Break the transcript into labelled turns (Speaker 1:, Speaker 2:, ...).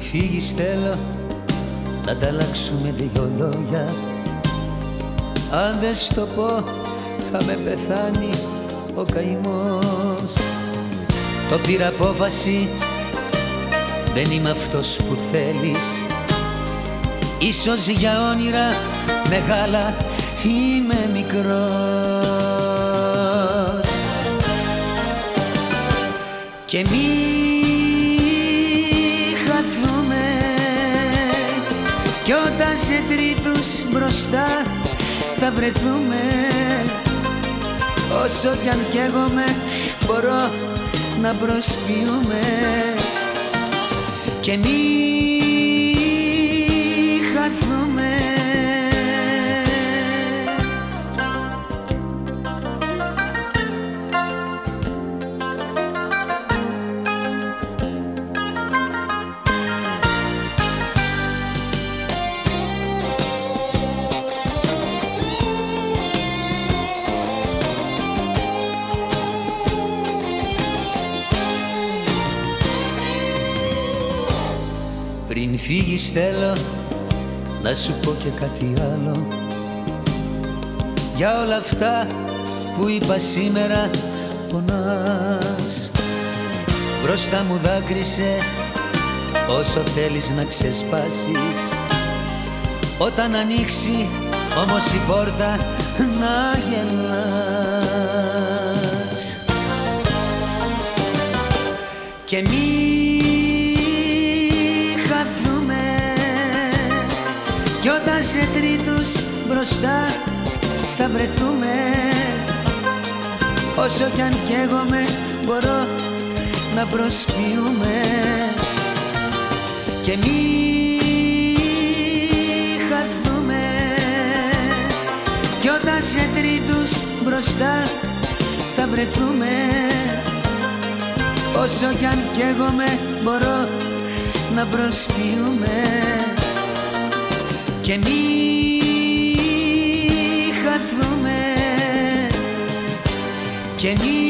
Speaker 1: φύγεις θέλω να ανταλλάξουμε δυο λόγια. Αν δεν στο πω θα με πεθάνει ο καημός. Το πήρα απόφαση δεν είμαι αυτός που θέλεις. Ίσως για όνειρα μεγάλα είμαι μικρός. Και μη Κι όταν σε τρίτους μπροστά θα βρεθούμε Όσο κι αν καίγομαι μπορώ να προσποιούμε. Και μη Πριν φύγεις θέλω να σου πω και κάτι άλλο. Για όλα αυτά που είπα σήμερα πονάς. Μπροστά μου δάκρυσε όσο θέλεις να ξεσπάσεις. Όταν ανοίξει όμως η πόρτα να γελάς. Και μη σε τρίτους μπροστά θα βρεθούμε. Όσο κι αν καίγομαι μπορώ να προσποιούμε. Και μη χαθούμε. Κι όταν σε τρίτους μπροστά θα βρεθούμε. Όσο κι αν καίγομαι μπορώ να προσποιούμε και μη χαθούμε και μη